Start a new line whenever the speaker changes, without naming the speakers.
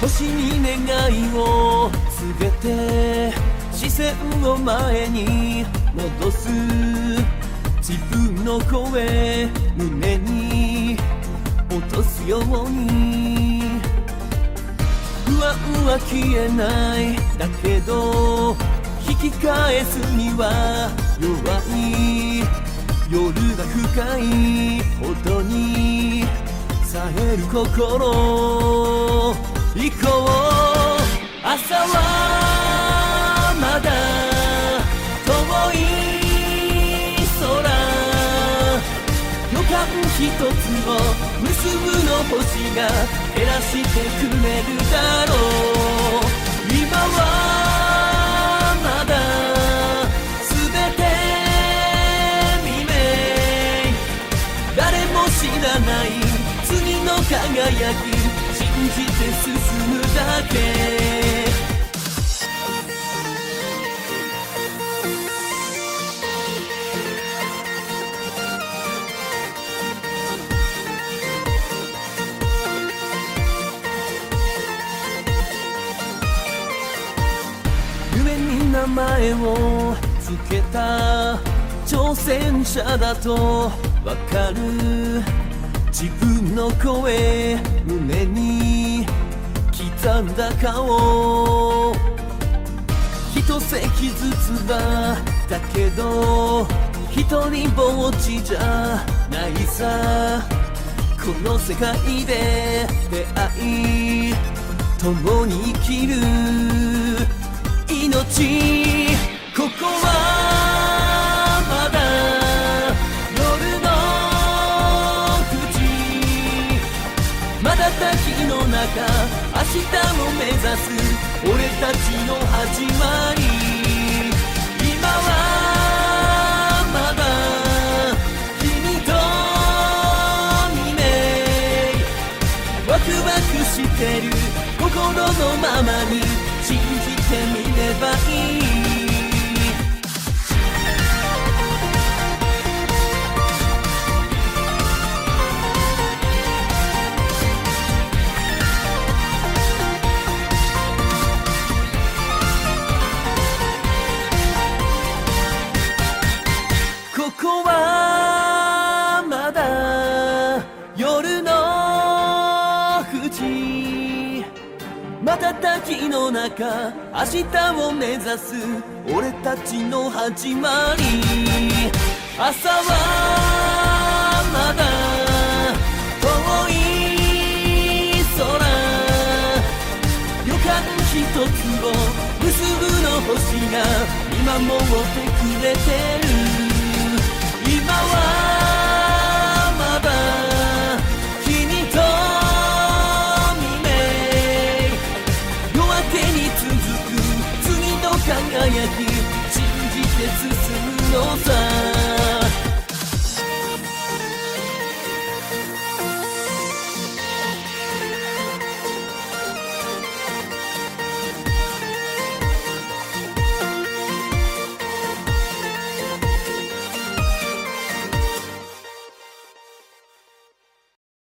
星に願いを告げて視線を前に戻す自分の声胸に落とすように不安は消えないだけど引き返すには弱い夜が深いほどに冴える心行こう朝はまだ遠い空予感一つを無数の星が照らしてくれるだろう。今はまだ全て未明。誰も知らない次の輝き。じて進むだけ。夢に名前を付けた挑戦者だとわかる。自分の声胸刻んだ顔一席ずつだだけど一人ぼっちじゃないさこの世界で出会い共に生きる命ここは瞬きの中明日を目指す俺たちの始まり。今はまだ君と未明ワクワクしてる心のままに信じてみればいい。瞬きの中明日を目指す俺たちの始まり。朝はまだ遠い空。予感一つを無数の星が見守ってくれてる。Volta